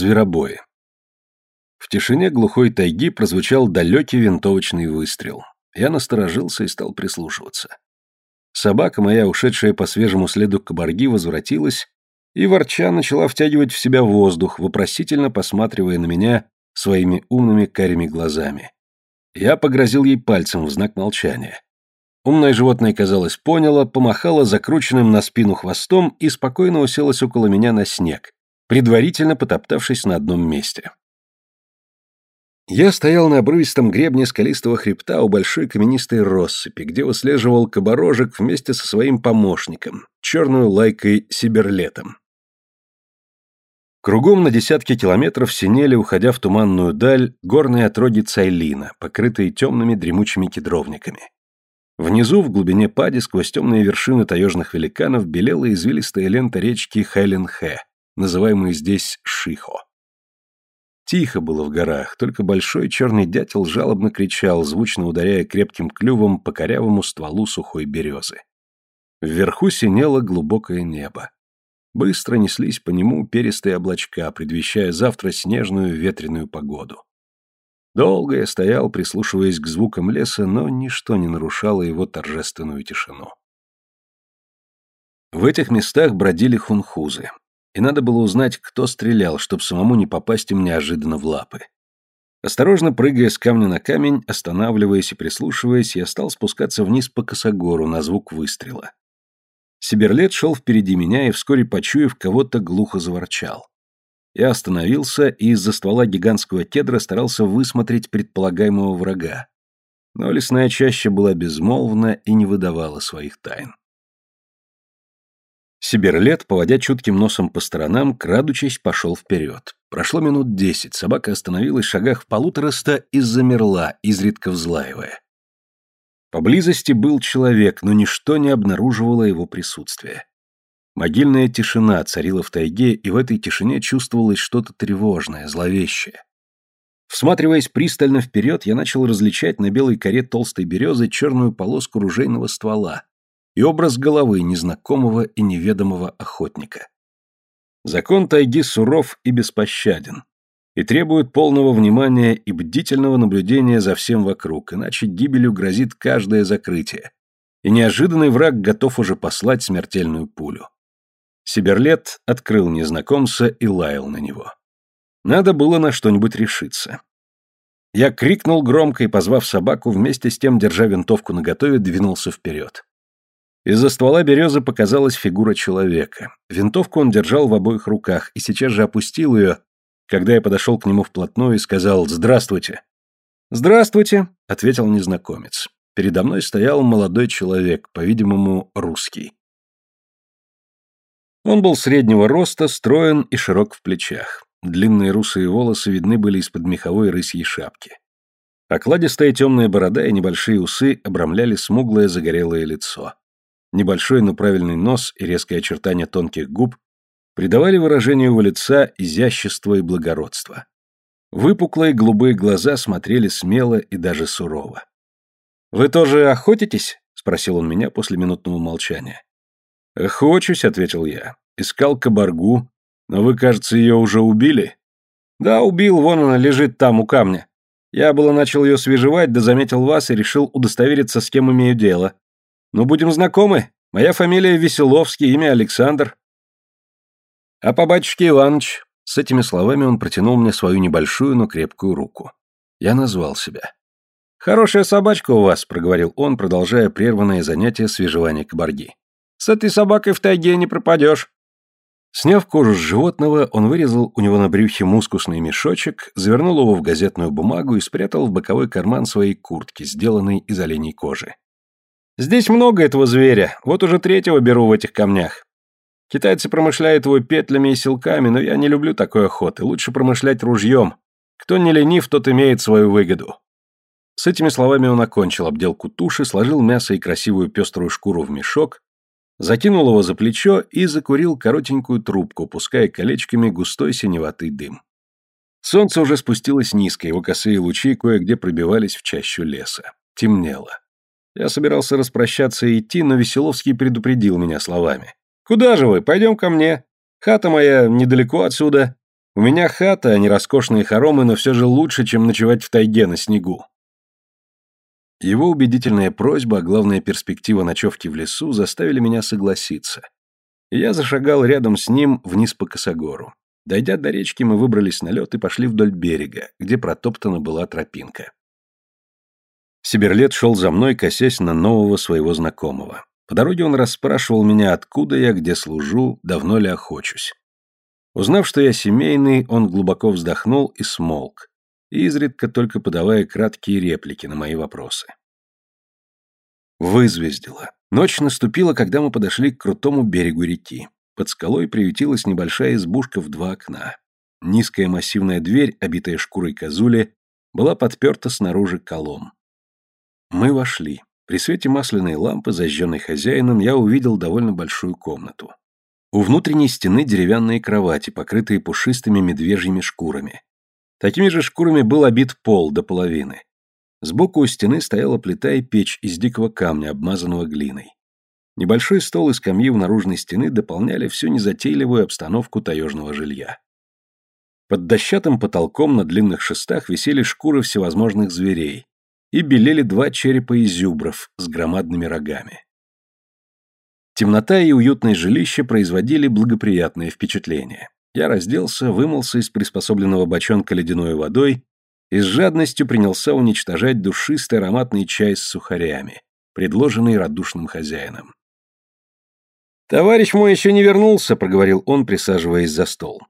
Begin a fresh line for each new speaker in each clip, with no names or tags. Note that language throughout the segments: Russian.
Зверобои. В тишине глухой тайги прозвучал далекий винтовочный выстрел. Я насторожился и стал прислушиваться. Собака моя, ушедшая по свежему следу кабарги, возвратилась и, ворча, начала втягивать в себя воздух, вопросительно посматривая на меня своими умными карими глазами. Я погрозил ей пальцем в знак молчания. Умное животное, казалось, поняло, помахало закрученным на спину хвостом и спокойно уселось около меня на снег, предварительно потоптавшись на одном месте. Я стоял на обрывистом гребне скалистого хребта у большой каменистой россыпи, где выслеживал кабарожек вместе со своим помощником, черную лайкой Сиберлетом. Кругом на десятки километров синели, уходя в туманную даль, горные отроги Цайлина, покрытые темными дремучими кедровниками. Внизу, в глубине пади, сквозь темные вершины таежных великанов, белела извилистая лента речки Хэленхэ, называемой здесь Шихо. Тихо было в горах, только большой черный дятел жалобно кричал, звучно ударяя крепким клювом по корявому стволу сухой березы. Вверху синело глубокое небо. Быстро неслись по нему перистые облачка, предвещая завтра снежную ветреную погоду. Долго я стоял, прислушиваясь к звукам леса, но ничто не нарушало его торжественную тишину. В этих местах бродили хунхузы и надо было узнать, кто стрелял, чтобы самому не попасть им неожиданно в лапы. Осторожно прыгая с камня на камень, останавливаясь и прислушиваясь, я стал спускаться вниз по косогору на звук выстрела. Сиберлет шел впереди меня и, вскоре почуяв, кого-то глухо заворчал. Я остановился и из-за ствола гигантского кедра старался высмотреть предполагаемого врага. Но лесная чаща была безмолвна и не выдавала своих тайн. Сиберлет, поводя чутким носом по сторонам, крадучись, пошел вперед. Прошло минут десять, собака остановилась в шагах в полутораста и замерла, изредка взлаивая. Поблизости был человек, но ничто не обнаруживало его присутствия. Могильная тишина царила в тайге, и в этой тишине чувствовалось что-то тревожное, зловещее. Всматриваясь пристально вперед, я начал различать на белой коре толстой березы черную полоску ружейного ствола, и образ головы незнакомого и неведомого охотника. Закон тайги суров и беспощаден, и требует полного внимания и бдительного наблюдения за всем вокруг, иначе гибелью грозит каждое закрытие, и неожиданный враг готов уже послать смертельную пулю. Сиберлет открыл незнакомца и лаял на него. Надо было на что-нибудь решиться. Я крикнул громко и, позвав собаку, вместе с тем, держа винтовку наготове, двинулся вперед. Из-за ствола березы показалась фигура человека. Винтовку он держал в обоих руках и сейчас же опустил ее, когда я подошел к нему вплотную и сказал «Здравствуйте». «Здравствуйте», — ответил незнакомец. Передо мной стоял молодой человек, по-видимому, русский. Он был среднего роста, строен и широк в плечах. Длинные русые волосы видны были из-под меховой рысьей шапки. Окладистая темная борода и небольшие усы обрамляли смуглое загорелое лицо. Небольшой, но правильный нос и резкое очертание тонких губ придавали выражению его лица изящество и благородство. Выпуклые голубые глаза смотрели смело и даже сурово. «Вы тоже охотитесь?» — спросил он меня после минутного молчания. «Охочусь», — ответил я. «Искал кабаргу, но вы, кажется, ее уже убили?» «Да, убил, вон она лежит там, у камня. Я было начал ее свежевать, да заметил вас и решил удостовериться, с кем имею дело. Ну, будем знакомы. Моя фамилия Веселовский, имя Александр. А по батюшке Иваныч. С этими словами он протянул мне свою небольшую, но крепкую руку. Я назвал себя. «Хорошая собачка у вас», — проговорил он, продолжая прерванное занятие свежевания кабарги. «С этой собакой в тайге не пропадешь». Сняв кожу с животного, он вырезал у него на брюхе мускусный мешочек, завернул его в газетную бумагу и спрятал в боковой карман своей куртки, сделанной из оленей кожи. Здесь много этого зверя, вот уже третьего беру в этих камнях. Китайцы промышляют его петлями и силками, но я не люблю такой охоты, лучше промышлять ружьем. Кто не ленив, тот имеет свою выгоду. С этими словами он окончил обделку туши, сложил мясо и красивую пеструю шкуру в мешок, закинул его за плечо и закурил коротенькую трубку, пуская колечками густой синеватый дым. Солнце уже спустилось низко, его косые лучи кое-где пробивались в чащу леса. Темнело. Я собирался распрощаться и идти, но Веселовский предупредил меня словами. «Куда же вы? Пойдем ко мне. Хата моя недалеко отсюда. У меня хата, а не роскошные хоромы, но все же лучше, чем ночевать в тайге на снегу. Его убедительная просьба, а главная перспектива ночевки в лесу заставили меня согласиться. И я зашагал рядом с ним вниз по косогору. Дойдя до речки, мы выбрались на лед и пошли вдоль берега, где протоптана была тропинка. Сиберлет шел за мной, косясь на нового своего знакомого. По дороге он расспрашивал меня, откуда я, где служу, давно ли охочусь. Узнав, что я семейный, он глубоко вздохнул и смолк, изредка только подавая краткие реплики на мои вопросы. Вызвездило. Ночь наступила, когда мы подошли к крутому берегу реки. Под скалой приютилась небольшая избушка в два окна. Низкая массивная дверь, обитая шкурой козули, была подперта снаружи колом. Мы вошли. При свете масляной лампы, зажженной хозяином, я увидел довольно большую комнату. У внутренней стены деревянные кровати, покрытые пушистыми медвежьими шкурами. Такими же шкурами был обит пол до половины. Сбоку у стены стояла плита и печь из дикого камня, обмазанного глиной. Небольшой стол и скамьи у наружной стены дополняли всю незатейливую обстановку таежного жилья. Под дощатым потолком на длинных шестах висели шкуры всевозможных зверей и белели два черепа изюбров с громадными рогами. Темнота и уютное жилище производили благоприятное впечатление. Я разделся, вымылся из приспособленного бочонка ледяной водой и с жадностью принялся уничтожать душистый ароматный чай с сухарями, предложенный радушным хозяином. «Товарищ мой еще не вернулся», — проговорил он, присаживаясь за стол.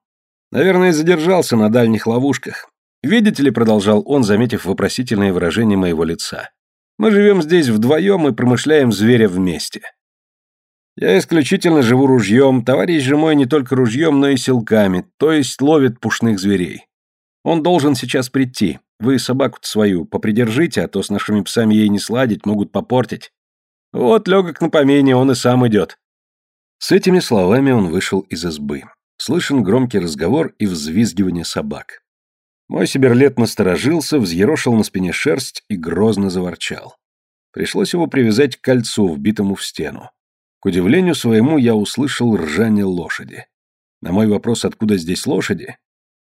«Наверное, задержался на дальних ловушках. Видите ли», — продолжал он, заметив вопросительное выражение моего лица, «мы живем здесь вдвоем и промышляем зверя вместе. Я исключительно живу ружьем, товарищ же мой не только ружьем, но и силками, то есть ловит пушных зверей. Он должен сейчас прийти. Вы собаку свою попридержите, а то с нашими псами ей не сладить, могут попортить. Вот легок на помине, он и сам идет». С этими словами он вышел из избы. Слышен громкий разговор и взвизгивание собак. Мой сиберлет насторожился, взъерошил на спине шерсть и грозно заворчал. Пришлось его привязать к кольцу, вбитому в стену. К удивлению своему я услышал ржание лошади. На мой вопрос, откуда здесь лошади,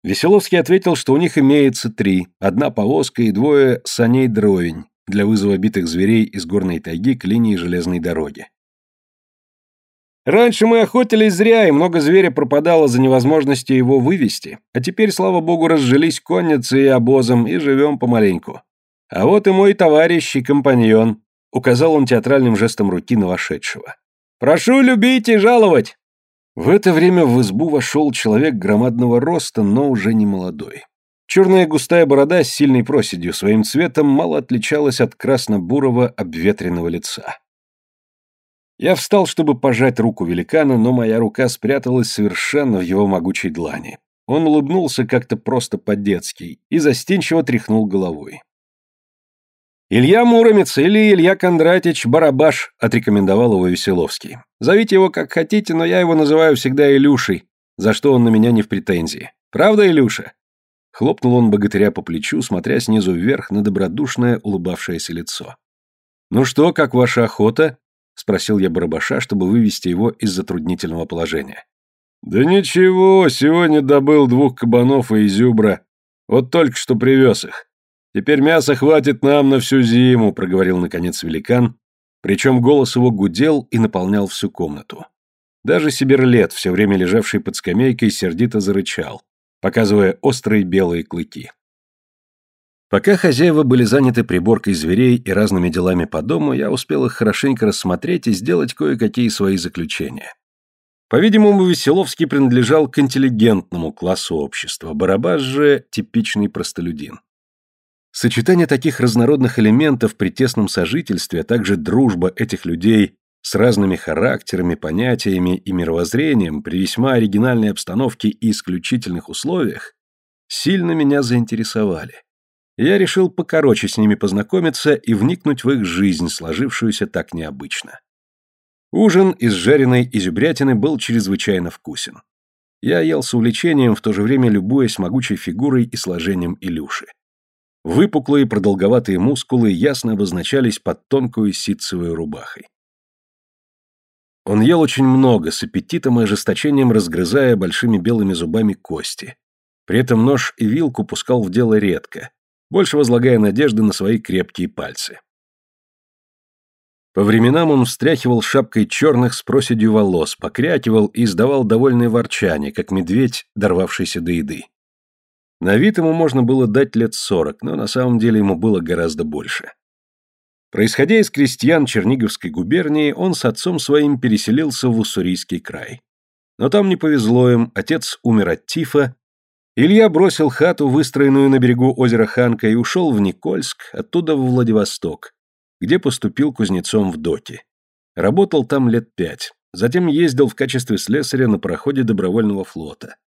Веселовский ответил, что у них имеется три, одна повозка и двое саней-дровень для вызова битых зверей из горной тайги к линии железной дороги. Раньше мы охотились зря, и много зверя пропадало за невозможностью его вывести, а теперь, слава богу, разжились конницей и обозом и живем помаленьку. А вот и мой товарищ и компаньон, указал он театральным жестом руки на вошедшего. Прошу любить и жаловать!» В это время в избу вошел человек громадного роста, но уже не молодой. Черная густая борода с сильной проседью своим цветом мало отличалась от красно-бурого обветренного лица. Я встал, чтобы пожать руку великана, но моя рука спряталась совершенно в его могучей длани. Он улыбнулся как-то просто по-детски и застенчиво тряхнул головой. «Илья Муромец или Илья Кондратич Барабаш», — отрекомендовал его Веселовский. «Зовите его как хотите, но я его называю всегда Илюшей, за что он на меня не в претензии. Правда, Илюша?» Хлопнул он богатыря по плечу, смотря снизу вверх на добродушное улыбавшееся лицо. «Ну что, как ваша охота?» — спросил я Барабаша, чтобы вывести его из затруднительного положения. «Да ничего, сегодня добыл двух кабанов и изюбра. Вот только что привез их. «Теперь мяса хватит нам на всю зиму», — проговорил наконец великан, причем голос его гудел и наполнял всю комнату. Даже Сиберлет, все время лежавший под скамейкой, сердито зарычал, показывая острые белые клыки. Пока хозяева были заняты приборкой зверей и разными делами по дому, я успел их хорошенько рассмотреть и сделать кое-какие свои заключения. По-видимому, Веселовский принадлежал к интеллигентному классу общества, Барабаш же – типичный простолюдин. Сочетание таких разнородных элементов при тесном сожительстве, а также дружба этих людей с разными характерами, понятиями и мировоззрением при весьма оригинальной обстановке и исключительных условиях сильно меня заинтересовали. Я решил покороче с ними познакомиться и вникнуть в их жизнь, сложившуюся так необычно. Ужин из жареной изюбрятины был чрезвычайно вкусен. Я ел с увлечением, в то же время любуясь могучей фигурой и сложением Илюши. Выпуклые продолговатые мускулы ясно обозначались под тонкую ситцевой рубахой. Он ел очень много, с аппетитом и ожесточением разгрызая большими белыми зубами кости, При этом нож и вилку пускал в дело редко, больше возлагая надежды на свои крепкие пальцы. По временам он встряхивал шапкой черных с проседью волос, покрякивал и издавал довольное ворчание, как медведь, дорвавшийся до еды. На вид ему можно было дать лет сорок, но на самом деле ему было гораздо больше. Происходя из крестьян Черниговской губернии, он с отцом своим переселился в Уссурийский край. Но там не повезло им, отец умер от тифа, Илья бросил хату, выстроенную на берегу озера Ханка, и ушел в Никольск, оттуда в Владивосток, где поступил кузнецом в доке. Работал там лет пять, затем ездил в качестве слесаря на пароходе добровольного флота.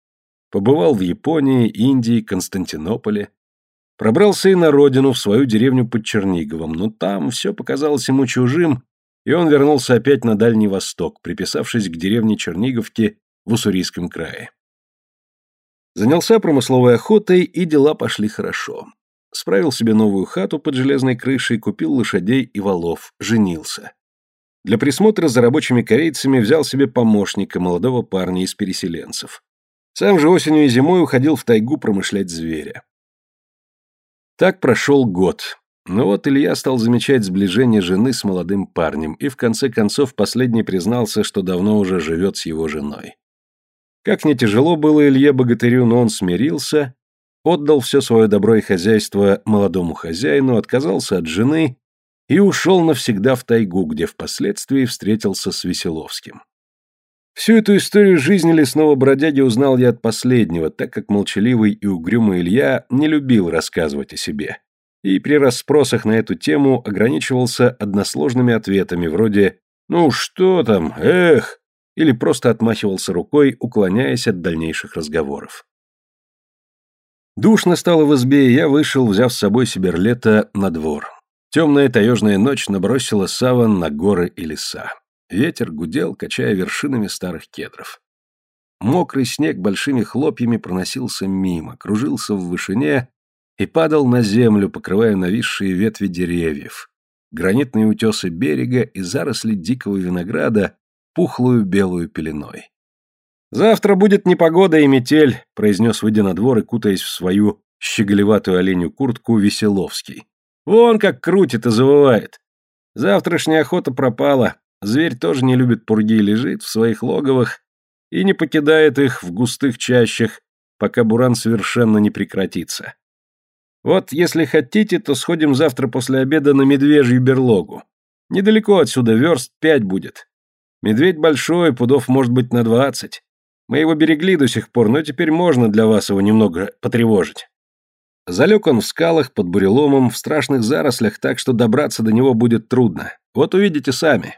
Побывал в Японии, Индии, Константинополе. Пробрался и на родину, в свою деревню под Черниговом, но там все показалось ему чужим, и он вернулся опять на Дальний Восток, приписавшись к деревне Черниговки в Уссурийском крае. Занялся промысловой охотой, и дела пошли хорошо. Справил себе новую хату под железной крышей, купил лошадей и валов, женился. Для присмотра за рабочими корейцами взял себе помощника, молодого парня из переселенцев. Сам же осенью и зимой уходил в тайгу промышлять зверя. Так прошел год. Но вот Илья стал замечать сближение жены с молодым парнем, и в конце концов последний признался, что давно уже живет с его женой. Как не тяжело было Илье Богатырю, но он смирился, отдал все свое добро и хозяйство молодому хозяину, отказался от жены и ушел навсегда в тайгу, где впоследствии встретился с Веселовским. Всю эту историю жизни лесного бродяги узнал я от последнего, так как молчаливый и угрюмый Илья не любил рассказывать о себе. И при расспросах на эту тему ограничивался односложными ответами вроде «Ну что там, эх!» Или просто отмахивался рукой, уклоняясь от дальнейших разговоров. Душно стало в избе, и я вышел, взяв с собой Сиберлета на двор. Темная таежная ночь набросила саван на горы и леса. Ветер гудел, качая вершинами старых кедров. Мокрый снег большими хлопьями проносился мимо, кружился в вышине и падал на землю, покрывая нависшие ветви деревьев, гранитные утесы берега и заросли дикого винограда пухлую белую пеленой. «Завтра будет непогода и метель», — произнес, выйдя на двор и кутаясь в свою щеголеватую оленю куртку Веселовский. «Вон как крутит и завывает. Завтрашняя охота пропала, Зверь тоже не любит пурги лежит в своих логовах и не покидает их в густых чащах, пока буран совершенно не прекратится. Вот если хотите, то сходим завтра после обеда на медвежью берлогу. Недалеко отсюда, верст пять будет. Медведь большой, пудов может быть на двадцать. Мы его берегли до сих пор, но теперь можно для вас его немного потревожить. Залег он в скалах под буреломом, в страшных зарослях, так что добраться до него будет трудно. Вот увидите сами.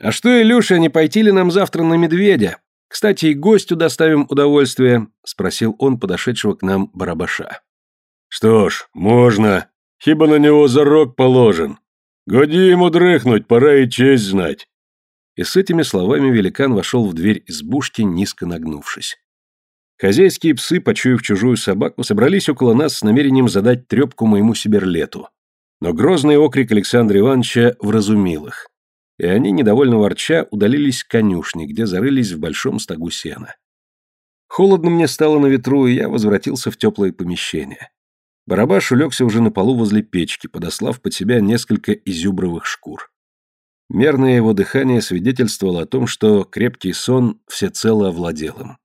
«А что, Илюша, не пойти ли нам завтра на медведя? Кстати, и гостю доставим удовольствие», — спросил он подошедшего к нам барабаша.
«Что ж, можно, хиба на него зарок положен. Годи ему дрыхнуть, пора и честь знать».
И с этими словами великан вошел в дверь избушки, низко нагнувшись. Хозяйские псы, почуяв чужую собаку, собрались около нас с намерением задать трепку моему сиберлету. Но грозный окрик Александра Ивановича вразумил их и они, недовольно ворча, удалились к конюшне, где зарылись в большом стогу сена. Холодно мне стало на ветру, и я возвратился в теплое помещение. Барабаш улегся уже на полу возле печки, подослав под себя несколько изюбровых шкур. Мерное его дыхание свидетельствовало о том, что крепкий сон всецело овладел им.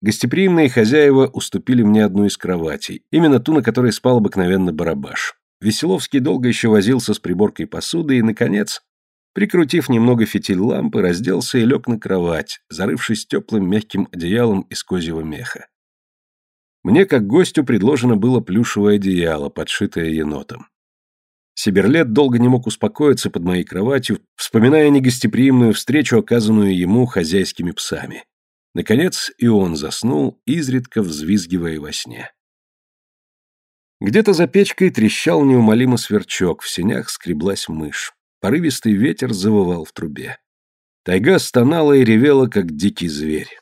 Гостеприимные хозяева уступили мне одну из кроватей, именно ту, на которой спал обыкновенно барабаш. Веселовский долго еще возился с приборкой посуды и, наконец, прикрутив немного фитиль лампы, разделся и лег на кровать, зарывшись теплым мягким одеялом из козьего меха. Мне, как гостю, предложено было плюшевое одеяло, подшитое енотом. Сиберлет долго не мог успокоиться под моей кроватью, вспоминая негостеприимную встречу, оказанную ему хозяйскими псами. Наконец и он заснул, изредка взвизгивая во сне. Где-то за печкой трещал неумолимо сверчок, в сенях скреблась мышь. Порывистый ветер завывал в трубе. Тайга стонала и ревела, как дикий зверь.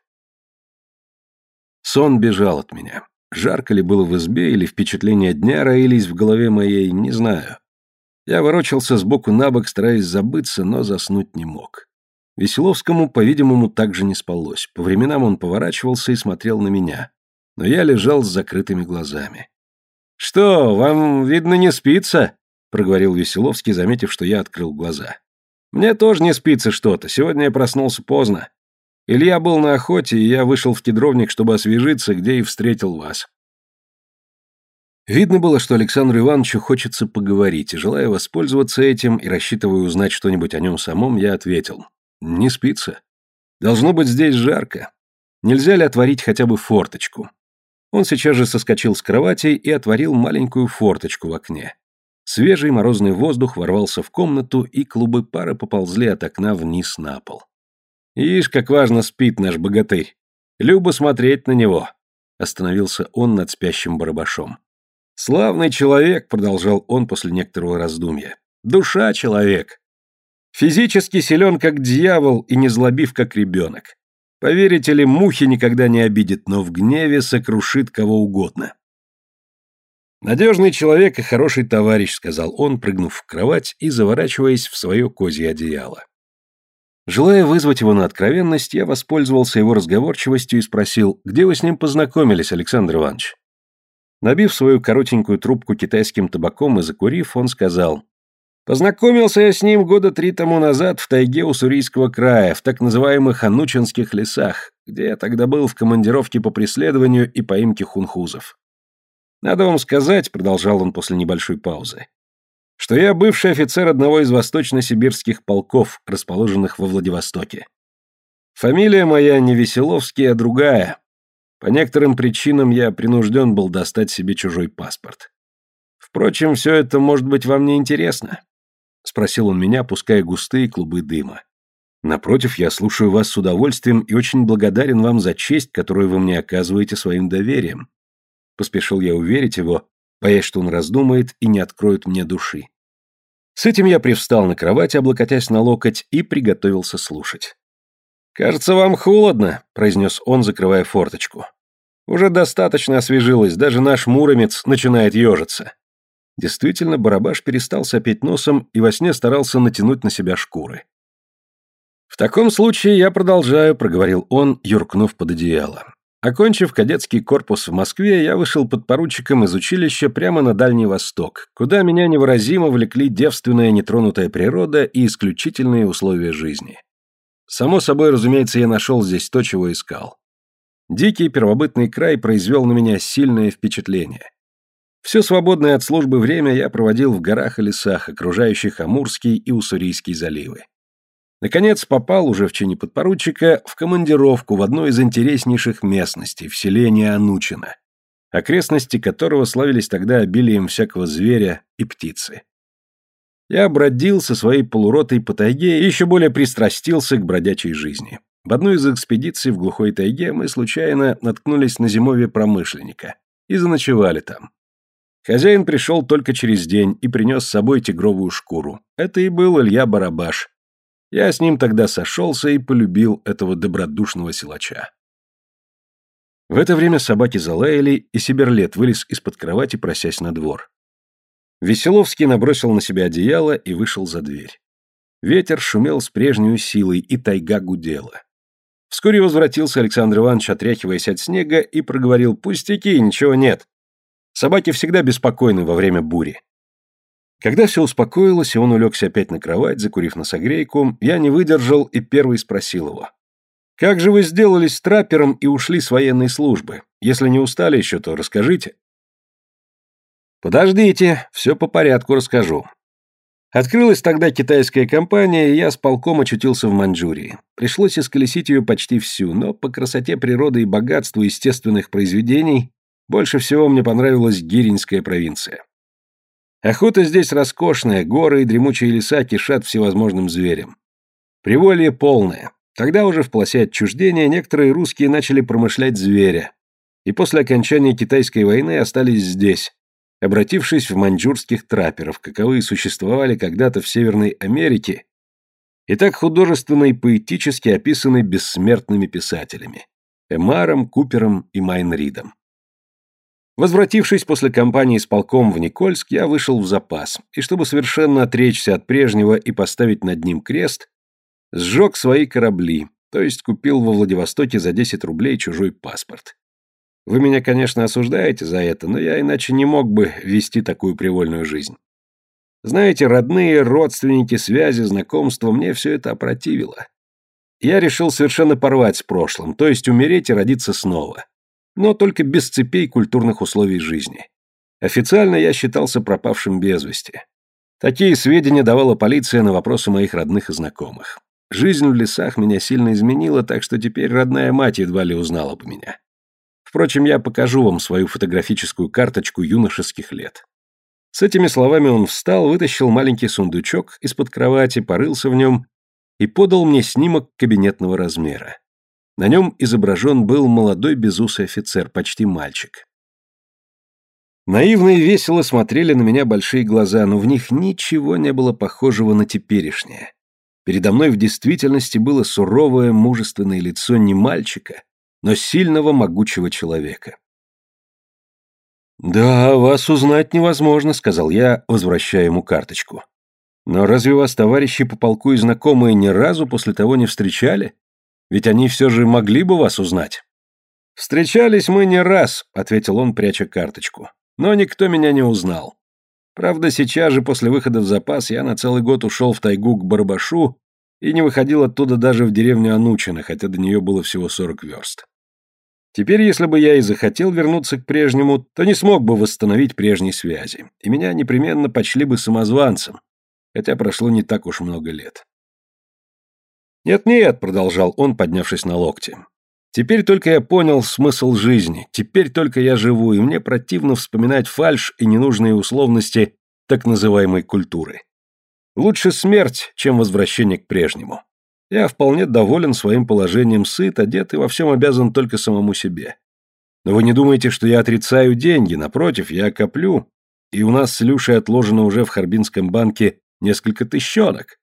Сон бежал от меня. Жарко ли было в избе, или впечатления дня роились в голове моей, не знаю. Я ворочался сбоку на бок, стараясь забыться, но заснуть не мог. Веселовскому, по-видимому, также не спалось. По временам он поворачивался и смотрел на меня. но я лежал с закрытыми глазами. «Что, вам, видно, не спится?» — проговорил Веселовский, заметив, что я открыл глаза. «Мне тоже не спится что-то. Сегодня я проснулся поздно. Илья был на охоте, и я вышел в кедровник, чтобы освежиться, где и встретил вас». Видно было, что Александру Ивановичу хочется поговорить, и, желая воспользоваться этим и рассчитывая узнать что-нибудь о нем самом, я ответил. «Не спится. Должно быть здесь жарко. Нельзя ли отворить хотя бы форточку?» Он сейчас же соскочил с кровати и отворил маленькую форточку в окне. Свежий морозный воздух ворвался в комнату, и клубы пара поползли от окна вниз на пол. «Ишь, как важно спит наш богатырь! Любо смотреть на него!» Остановился он над спящим барабашом. «Славный человек», — продолжал он после некоторого раздумья. «Душа человек. Физически силен, как дьявол, и не злобив, как ребенок. Поверите ли, мухи никогда не обидит, но в гневе сокрушит кого угодно». «Надежный человек и хороший товарищ», — сказал он, прыгнув в кровать и заворачиваясь в свое козье одеяло. Желая вызвать его на откровенность, я воспользовался его разговорчивостью и спросил, где вы с ним познакомились, Александр Иванович? Набив свою коротенькую трубку китайским табаком и закурив, он сказал, «Познакомился я с ним года три тому назад в тайге Уссурийского края, в так называемых Анучинских лесах, где я тогда был в командировке по преследованию и поимке хунхузов. Надо вам сказать, — продолжал он после небольшой паузы, — что я бывший офицер одного из восточно-сибирских полков, расположенных во Владивостоке. Фамилия моя не Веселовский, а другая, по некоторым причинам я принужден был достать себе чужой паспорт. Впрочем, все это, может быть, вам не интересно? Спросил он меня, пуская густые клубы дыма. Напротив, я слушаю вас с удовольствием и очень благодарен вам за честь, которую вы мне оказываете своим доверием. Поспешил я уверить его, боясь, что он раздумает и не откроет мне души. С этим я привстал на кровати, облокотясь на локоть, и приготовился слушать. «Кажется, вам холодно», — произнес он, закрывая форточку. «Уже достаточно освежилось, даже наш муромец начинает ежиться». Действительно, барабаш перестал сопеть носом и во сне старался натянуть на себя шкуры. «В таком случае я продолжаю», — проговорил он, юркнув под одеяло. Окончив кадетский корпус в Москве, я вышел под поручиком из училища прямо на Дальний Восток, куда меня невыразимо влекли девственная нетронутая природа и исключительные условия жизни. Само собой, разумеется, я нашел здесь то, чего искал. Дикий первобытный край произвел на меня сильное впечатление. Все свободное от службы время я проводил в горах и лесах, окружающих Амурский и Уссурийский заливы. Наконец попал, уже в чине подпоручика, в командировку в одну из интереснейших местностей, в селение Анучино, окрестности которого славились тогда обилием всякого зверя и птицы. Я бродил со своей полуротой по тайге и еще более пристрастился к бродячей жизни. В одну из экспедиций в глухой тайге мы случайно наткнулись на зимовье промышленника и заночевали там. Хозяин пришел только через день и принес с собой тигровую шкуру. Это и был Илья Барабаш. Я с ним тогда сошелся и полюбил этого добродушного силача. В это время собаки залаяли, и Сиберлет вылез из-под кровати, просясь на двор. Веселовский набросил на себя одеяло и вышел за дверь. Ветер шумел с прежней силой, и тайга гудела. Вскоре возвратился Александр Иванович, отряхиваясь от снега, и проговорил «Пустяки, ничего нет. Собаки всегда беспокойны во время бури». Когда все успокоилось, и он улегся опять на кровать, закурив носогрейку, я не выдержал и первый спросил его. «Как же вы сделались траппером и ушли с военной службы? Если не устали еще, то расскажите». Подождите, все по порядку расскажу. Открылась тогда китайская компания, и я с полком очутился в Маньчжурии. Пришлось исколесить ее почти всю, но по красоте природы и богатству естественных произведений больше всего мне понравилась Гиринская провинция. Охота здесь роскошная, горы и дремучие леса кишат всевозможным зверем. Приволье полное. Тогда уже в полосе отчуждения некоторые русские начали промышлять зверя, и после окончания китайской войны остались здесь, обратившись в маньчжурских трапперов, каковые существовали когда-то в Северной Америке и так художественно и поэтически описаны бессмертными писателями – Эмаром, Купером и Майнридом. Возвратившись после кампании с полком в Никольск, я вышел в запас, и чтобы совершенно отречься от прежнего и поставить над ним крест, сжег свои корабли, то есть купил во Владивостоке за 10 рублей чужой паспорт. Вы меня, конечно, осуждаете за это, но я иначе не мог бы вести такую привольную жизнь. Знаете, родные, родственники, связи, знакомства, мне все это опротивило. Я решил совершенно порвать с прошлым, то есть умереть и родиться снова. Но только без цепей культурных условий жизни. Официально я считался пропавшим без вести. Такие сведения давала полиция на вопросы моих родных и знакомых. Жизнь в лесах меня сильно изменила, так что теперь родная мать едва ли узнала бы меня. Впрочем, я покажу вам свою фотографическую карточку юношеских лет. С этими словами он встал, вытащил маленький сундучок из-под кровати, порылся в нем и подал мне снимок кабинетного размера. На нем изображен был молодой безусый офицер, почти мальчик. Наивно и весело смотрели на меня большие глаза, но в них ничего не было похожего на теперешнее. Передо мной в действительности было суровое, мужественное лицо не мальчика, но сильного, могучего человека. «Да, вас узнать невозможно», — сказал я, возвращая ему карточку. «Но разве вас товарищи по полку и знакомые ни разу после того не встречали? Ведь они все же могли бы вас узнать». «Встречались мы не раз», — ответил он, пряча карточку. Но никто меня не узнал. Правда, сейчас же после выхода в запас я на целый год ушел в тайгу к Барбашу и не выходил оттуда даже в деревню Анучино, хотя до нее было всего 40 верст. Теперь, если бы я и захотел вернуться к прежнему, то не смог бы восстановить прежней связи, и меня непременно почли бы самозванцем, хотя прошло не так уж много лет. «Нет-нет», — продолжал он, поднявшись на локте, Теперь только я понял смысл жизни, теперь только я живу, и мне противно вспоминать фальшь и ненужные условности так называемой культуры. Лучше смерть, чем возвращение к прежнему. Я вполне доволен своим положением, сыт, одет и во всем обязан только самому себе. Но вы не думаете, что я отрицаю деньги, напротив, я коплю, и у нас с Люшей отложено уже в Харбинском банке несколько тысячонок.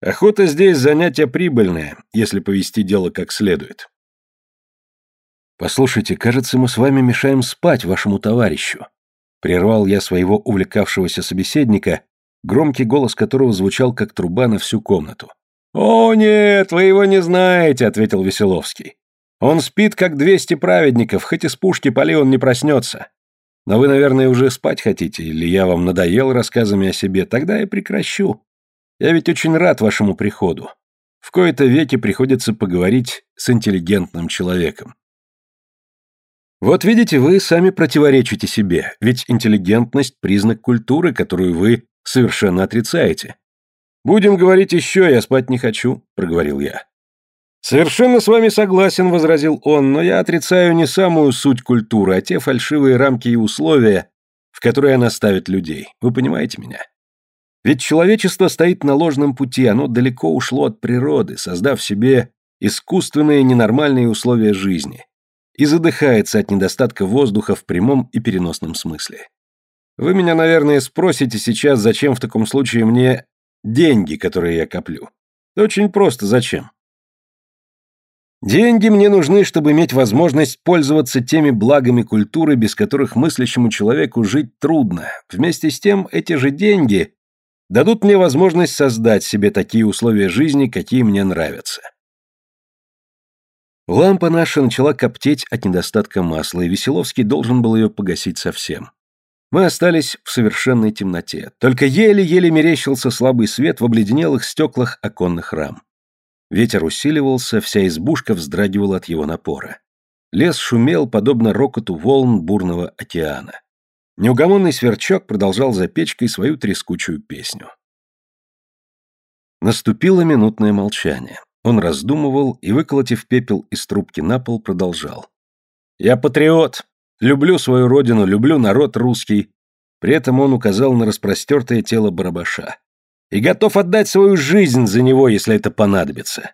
Охота здесь занятие прибыльное, если повести дело как следует. «Послушайте, кажется, мы с вами мешаем спать вашему товарищу». Прервал я своего увлекавшегося собеседника, громкий голос которого звучал как труба на всю комнату. «О, нет, вы его не знаете», — ответил Веселовский. «Он спит, как двести праведников, хоть из пушки пали он не проснется. Но вы, наверное, уже спать хотите, или я вам надоел рассказами о себе, тогда я прекращу. Я ведь очень рад вашему приходу. В кои-то веки приходится поговорить с интеллигентным человеком. Вот видите, вы сами противоречите себе, ведь интеллигентность – признак культуры, которую вы совершенно отрицаете. «Будем говорить еще, я спать не хочу», – проговорил я. «Совершенно с вами согласен», – возразил он, «но я отрицаю не самую суть культуры, а те фальшивые рамки и условия, в которые она ставит людей. Вы понимаете меня? Ведь человечество стоит на ложном пути, оно далеко ушло от природы, создав себе искусственные ненормальные условия жизни и задыхается от недостатка воздуха в прямом и переносном смысле. Вы меня, наверное, спросите сейчас, зачем в таком случае мне деньги, которые я коплю. Очень просто, зачем? Деньги мне нужны, чтобы иметь возможность пользоваться теми благами культуры, без которых мыслящему человеку жить трудно. Вместе с тем, эти же деньги дадут мне возможность создать себе такие условия жизни, какие мне нравятся. Лампа наша начала коптеть от недостатка масла, и Веселовский должен был ее погасить совсем. Мы остались в совершенной темноте. Только еле-еле мерещился слабый свет в обледенелых стеклах оконных рам. Ветер усиливался, вся избушка вздрагивала от его напора. Лес шумел, подобно рокоту волн бурного океана. Неугомонный сверчок продолжал за печкой свою трескучую песню. Наступило минутное молчание. Он раздумывал и, выколотив пепел из трубки на пол, продолжал. «Я патриот. Люблю свою родину, люблю народ русский». При этом он указал на распростертое тело барабаша. «И готов отдать свою жизнь за него, если это понадобится.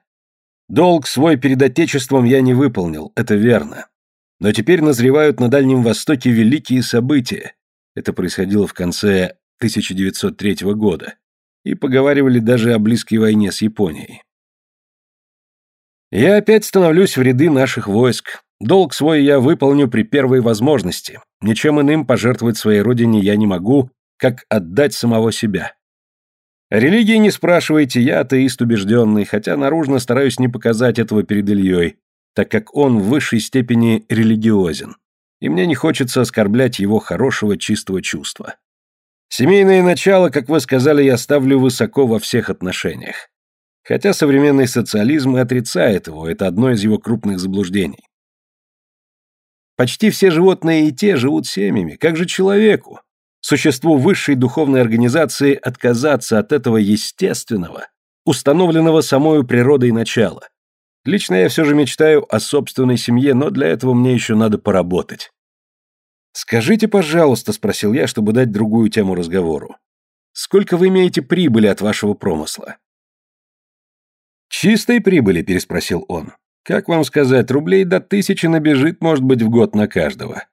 Долг свой перед Отечеством я не выполнил, это верно. Но теперь назревают на Дальнем Востоке великие события. Это происходило в конце 1903 года. И поговаривали даже о близкой войне с Японией. Я опять становлюсь в ряды наших войск. Долг свой я выполню при первой возможности. Ничем иным пожертвовать своей родине я не могу, как отдать самого себя. религии не спрашивайте, я атеист убежденный, хотя наружно стараюсь не показать этого перед Ильей. так как он в высшей степени религиозен, и мне не хочется оскорблять его хорошего чистого чувства. Семейное начало, как вы сказали, я ставлю высоко во всех отношениях. Хотя современный социализм и отрицает его, это одно из его крупных заблуждений. Почти все животные и те живут семьями, как же человеку, существу высшей духовной организации отказаться от этого естественного, установленного самой природой начала. Лично я все же мечтаю о собственной семье, но для этого мне еще надо поработать. «Скажите, пожалуйста», — спросил я, чтобы дать другую тему разговору. «Сколько вы имеете прибыли от вашего промысла?» «Чистой прибыли?» — переспросил он. «Как вам сказать, рублей до тысячи набежит, может быть, в год на каждого.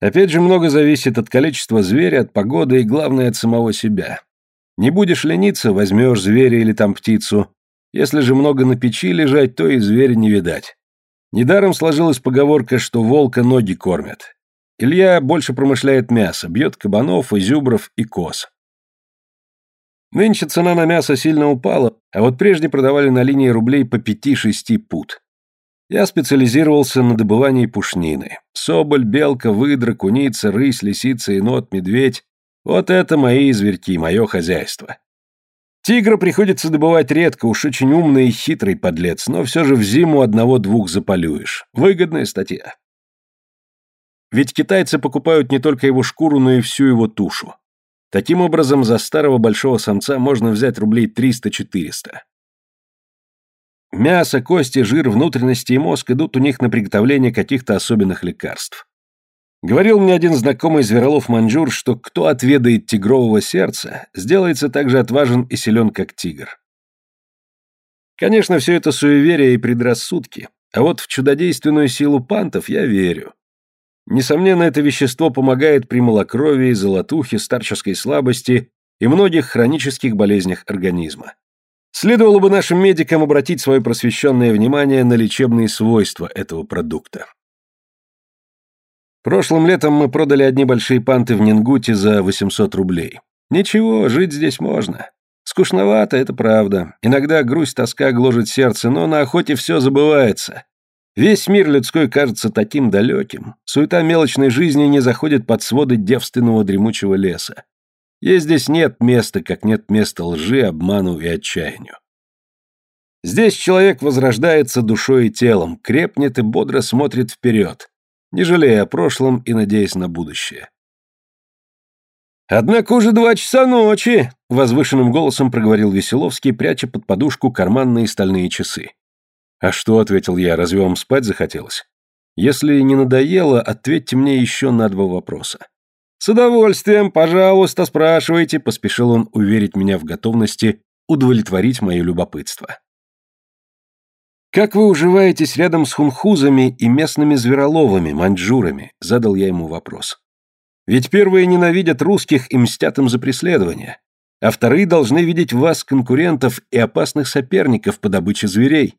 Опять же, много зависит от количества зверя, от погоды и, главное, от самого себя. Не будешь лениться, возьмешь зверя или там птицу. Если же много на печи лежать, то и зверя не видать. Недаром сложилась поговорка, что волка ноги кормят. Илья больше промышляет мясо, бьет кабанов, изюбров и коз. Нынче цена на мясо сильно упала, а вот прежде продавали на линии рублей по 5-6 пут. Я специализировался на добывании пушнины. Соболь, белка, выдра, куница, рысь, лисица, енот, медведь – вот это мои зверьки, мое хозяйство. Тигра приходится добывать редко, уж очень умный и хитрый подлец, но все же в зиму одного-двух заполюешь. Выгодная статья. Ведь китайцы покупают не только его шкуру, но и всю его тушу. Таким образом, за старого большого самца можно взять рублей 300-400. Мясо, кости, жир, внутренности и мозг идут у них на приготовление каких-то особенных лекарств. Говорил мне один знакомый зверолов-маньчжур, что кто отведает тигрового сердца, сделается так же отважен и силен, как тигр. Конечно, все это суеверия и предрассудки, а вот в чудодейственную силу пантов я верю. Несомненно, это вещество помогает при малокровии, золотухе, старческой слабости и многих хронических болезнях организма. Следовало бы нашим медикам обратить свое просвещенное внимание на лечебные свойства этого продукта. Прошлым летом мы продали одни большие панты в Нингуте за 800 рублей. Ничего, жить здесь можно. Скучновато, это правда. Иногда грусть, тоска гложет сердце, но на охоте все забывается. Весь мир людской кажется таким далеким. Суета мелочной жизни не заходит под своды девственного дремучего леса. Ей здесь нет места, как нет места лжи, обману и отчаянию. Здесь человек возрождается душой и телом, крепнет и бодро смотрит вперед, не жалея о прошлом и надеясь на будущее. «Однако уже два часа ночи», — возвышенным голосом проговорил Веселовский, пряча под подушку карманные стальные часы. «А что?» — ответил я. «Разве вам спать захотелось?» «Если не надоело, ответьте мне еще на два вопроса». «С удовольствием, пожалуйста, спрашивайте», — поспешил он уверить меня в готовности удовлетворить мое любопытство. «Как вы уживаетесь рядом с хунхузами и местными звероловами, маньчжурами?» — задал я ему вопрос. «Ведь первые ненавидят русских и мстят им за преследование, а вторые должны видеть в вас конкурентов и опасных соперников по добыче зверей.